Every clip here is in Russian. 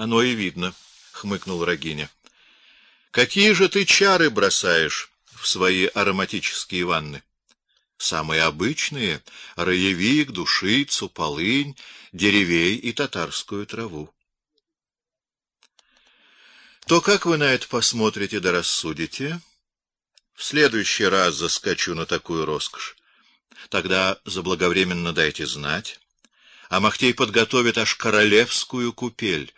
Оно и видно, хмыкнул Рогиня. Какие же ты чары бросаешь в свои ароматические ванны? Самые обычные: роевик, душицу, полынь, деревей и татарскую траву. То как вы на это посмотрите да рассудите? В следующий раз заскочу на такую роскошь. Тогда заблаговременно дайте знать. А Махтей подготовит аж королевскую купель.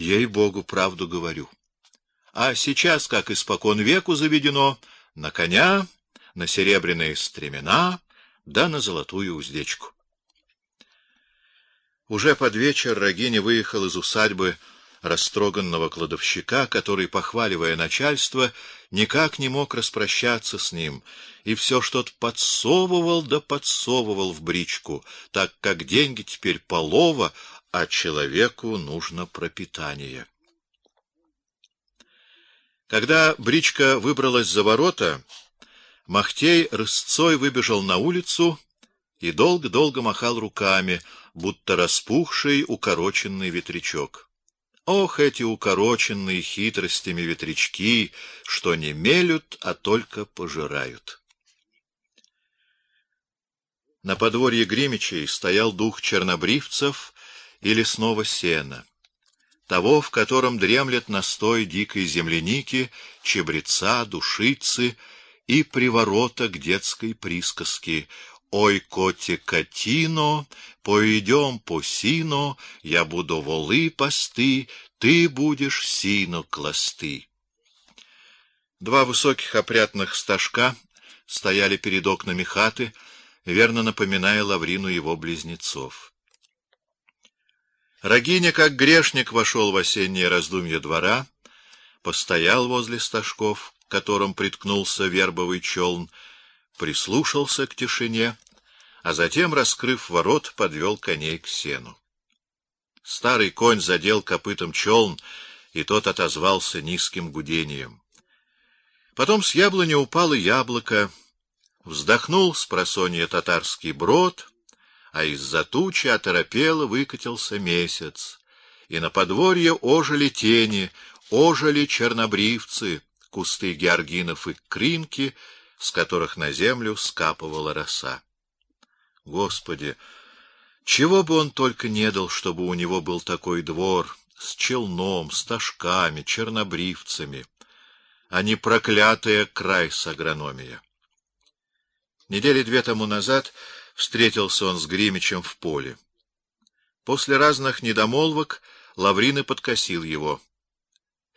Ей-богу, правду говорю. А сейчас, как испокон веку заведено, на коня, на серебряные стремена, да на золотую уздечку. Уже под вечер Рогиня выехал из усадьбы растроганного кладовщика, который, похваливая начальство, никак не мог распрощаться с ним и все что-то подсовывал да подсовывал в бричку, так как деньги теперь полова, а человеку нужно пропитание. Когда бричка выбралась за ворота, Махтей рысцой выбежал на улицу и долго-долго махал руками, будто распухший укороченный ветрячок. Ох, эти укороченные хитростями ветрячки, что не мелют, а только пожирают. На подворье Гримичей стоял дух чернобривцев и лесного сена, того, в котором дремлет настой дикой земляники, чебреца, душицы и приворота к детской присказке Ой, коте Катино, пойдем по сино, я буду волы пасты, ты будешь сино класты. Два высоких опрятных стажка стояли перед окнами хаты, верно напоминая Лаврину его близнецов. Рогиня, как грешник, вошел в осеннее раздумье двора, постоял возле стажков, которым приткнулся вербовый челн, прислушался к тишине, а затем, раскрыв ворот, подвел коней к сену. Старый конь задел копытом челн, и тот отозвался низким гудением. Потом с яблони упало яблоко, вздохнул с просонья татарский брод, а из-за тучи оторопело выкатился месяц, и на подворье ожили тени, ожили чернобривцы, кусты георгинов и кринки, с которых на землю скапывала роса. Господи, чего бы он только не дал, чтобы у него был такой двор с челном, с ташками, чернобривцами, а не проклятая край с агрономия. Недели две тому назад встретился он с Гримичем в поле. После разных недомолвок Лаврины подкосил его.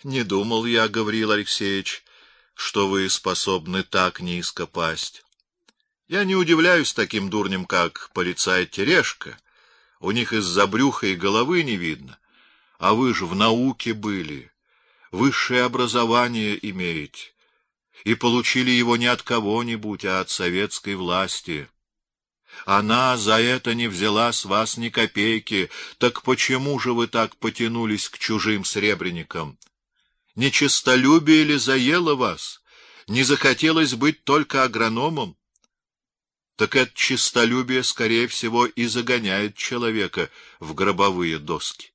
Не думал я, Гавриил Алексеевич, что вы способны так низко пасть. Я не удивляюсь таким дурням, как полицай Терешка. У них из-за брюха и головы не видно. А вы же в науке были, высшее образование имеете и получили его не от кого-нибудь, а от советской власти. Она за это не взяла с вас ни копейки, так почему же вы так потянулись к чужим сребреникам? Не честолюбие ли заело вас? Не захотелось быть только агрономом? Так это честолюбие, скорее всего, и загоняет человека в гробовые доски.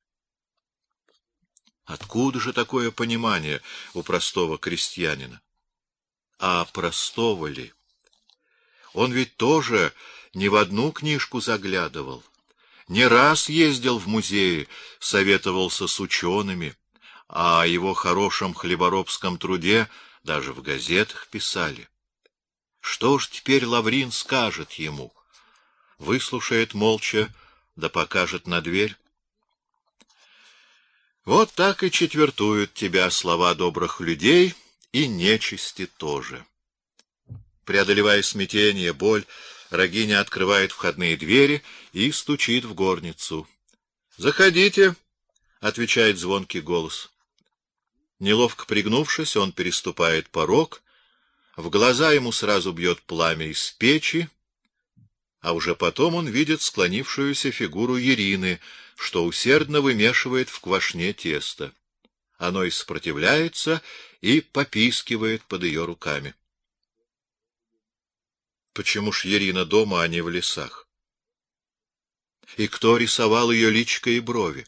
Откуда же такое понимание у простого крестьянина? А простого ли? Он ведь тоже не в одну книжку заглядывал, не раз ездил в музеи, советовался с учеными, а о его хорошем хлеборобском труде даже в газетах писали. Что ж теперь Лаврин скажет ему? Выслушает молча, да покажет на дверь. Вот так и четвертуют тебя слова добрых людей и нечисти тоже. Преодолевая смятение, боль, Рогиня открывает входные двери и стучит в горницу. Заходите, отвечает звонкий голос. Неловко пригнувшись, он переступает порог в глаза ему сразу бьет пламя из печи, а уже потом он видит склонившуюся фигуру Ирины, что усердно вымешивает в квашне тесто. Оно и сопротивляется и попискивает под ее руками. Почему ж Ирина дома, а не в лесах? И кто рисовал ее личико и брови?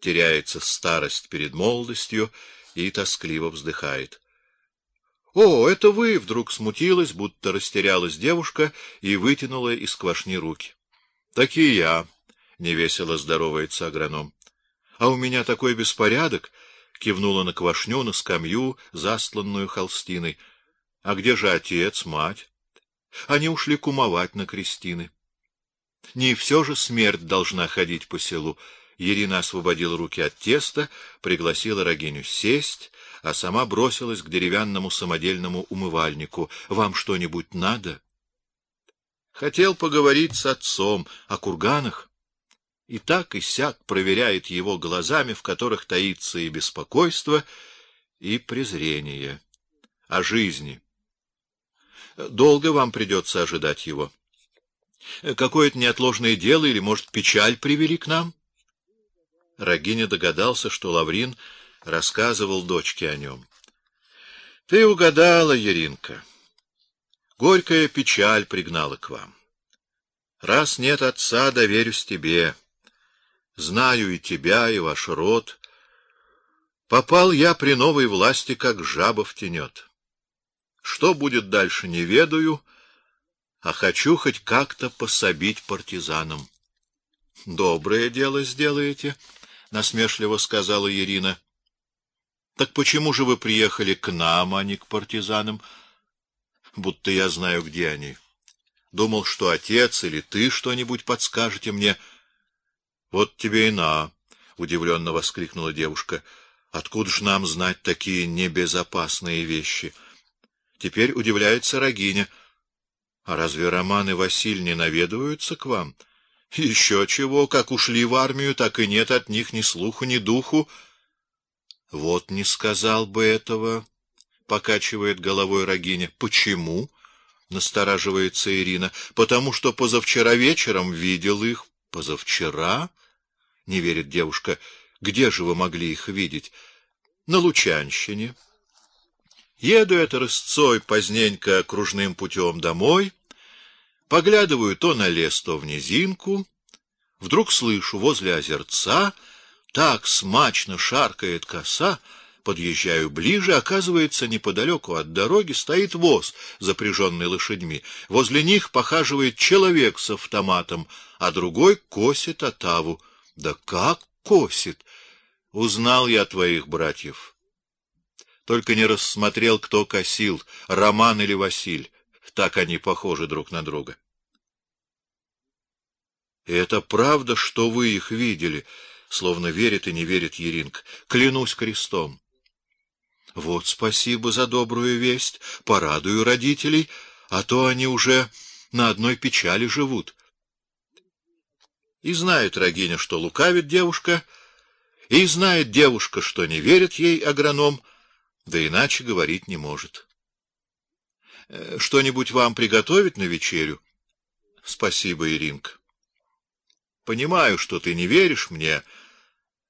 теряется старость перед молодостью и тоскливо вздыхает. О, это вы, вдруг смутилась, будто растерялась девушка и вытянула из квашни руки. Такие я, невесело здоровается агроном. А у меня такой беспорядок, кивнула на квашню, на скамью, застланную холстиной. А где же отец, мать? Они ушли кумовать на крестины. Не все же смерть должна ходить по селу. Ирина освободила руки от теста, пригласила Рогиню сесть, а сама бросилась к деревянному самодельному умывальнику. Вам что-нибудь надо? Хотел поговорить с отцом о курганах. И так и сяк проверяет его глазами, в которых таится и беспокойство, и презрение о жизни. Долго вам придется ожидать его. Какое-то неотложное дело или, может, печаль привели к нам? Рогиня догадался, что Лаврин рассказывал дочке о нем. Ты угадала, Еринка. Горькая печаль пригнала к вам. Раз нет отца, доверюсь тебе. Знаю и тебя, и ваш род. Попал я при новой власти, как жаба в тенет. Что будет дальше, не ведаю, а хочу хоть как-то пособить партизанам. Доброе дело сделаете, насмешливо сказала Ирина. Так почему же вы приехали к нам, а не к партизанам? Будто я знаю, где они. Думал, что отец или ты что-нибудь подскажете мне. Вот тебе и на, удивленно воскликнула девушка. Откуда ж нам знать такие небезопасные вещи? Теперь удивляется Рогиня. А разве Роман и Василь не наведываются к вам? Еще чего, как ушли в армию, так и нет от них ни слуху, ни духу. Вот не сказал бы этого, покачивает головой Рогиня. Почему? настораживается Ирина. Потому что позавчера вечером видел их. Позавчера? Не верит девушка. Где же вы могли их видеть? На Лучанщине. Еду это рысцой поздненько кружным путем домой, поглядываю то на лес, то в низинку, вдруг слышу возле озерца так смачно шаркает коса, подъезжаю ближе, оказывается, неподалеку от дороги стоит воз, запряженный лошадьми. Возле них похаживает человек с автоматом, а другой косит отаву. Да как косит? Узнал я твоих братьев. Только не рассмотрел, кто косил, Роман или Василь. Так они похожи друг на друга. И это правда, что вы их видели? Словно верит и не верит Еринг. Клянусь крестом. Вот спасибо за добрую весть, порадую родителей, а то они уже на одной печали живут. И знает Рогиня, что лукавит девушка, и знает девушка, что не верит ей агроном, да иначе говорить не может. Э, что-нибудь вам приготовить на вечерю? Спасибо, Иринка. Понимаю, что ты не веришь мне,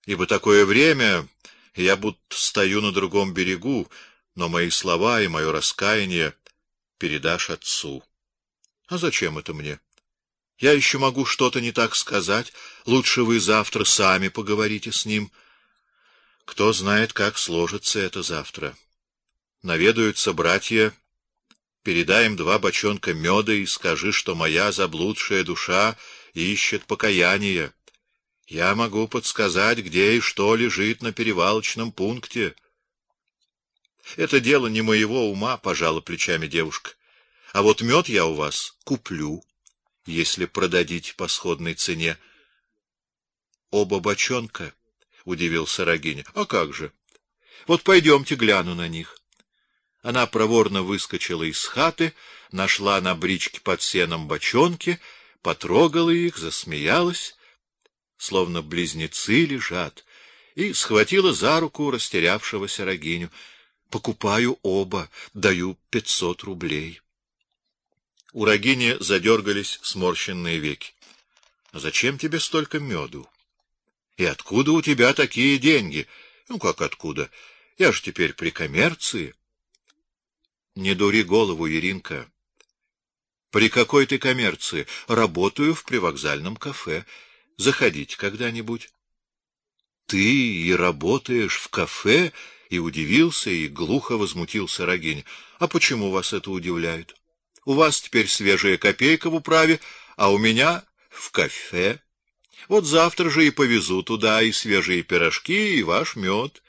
ибо такое время я будто стою на другом берегу, но мои слова и мое раскаяние передашь отцу. А зачем это мне? Я еще могу что-то не так сказать. Лучше вы завтра сами поговорите с ним. Кто знает, как сложится это завтра. Наведаются братья, передай им два бочонка меда и скажи, что моя заблудшая душа ищет покаяния. Я могу подсказать, где и что лежит на перевалочном пункте. Это дело не моего ума, пожала плечами девушка. А вот мед я у вас куплю, если продадите по сходной цене. Оба бочонка, удивился Рогиня. А как же? Вот пойдемте гляну на них. Она проворно выскочила из хаты, нашла на бричке под сеном бочонки потрогала их, засмеялась, словно близнецы лежат, и схватила за руку растерявшегося Рогиню. Покупаю оба, даю пятьсот рублей. У Рогини задергались сморщенные веки. Зачем тебе столько меду? И откуда у тебя такие деньги? Ну как откуда? Я же теперь при коммерции. Не дури голову, Иринка. При какой ты коммерции? Работаю в привокзальном кафе. Заходите когда-нибудь. Ты и работаешь в кафе? И удивился, и глухо возмутился Рогинь. А почему вас это удивляет? У вас теперь свежая копейка в управе, а у меня в кафе. Вот завтра же и повезу туда и свежие пирожки, и ваш мед.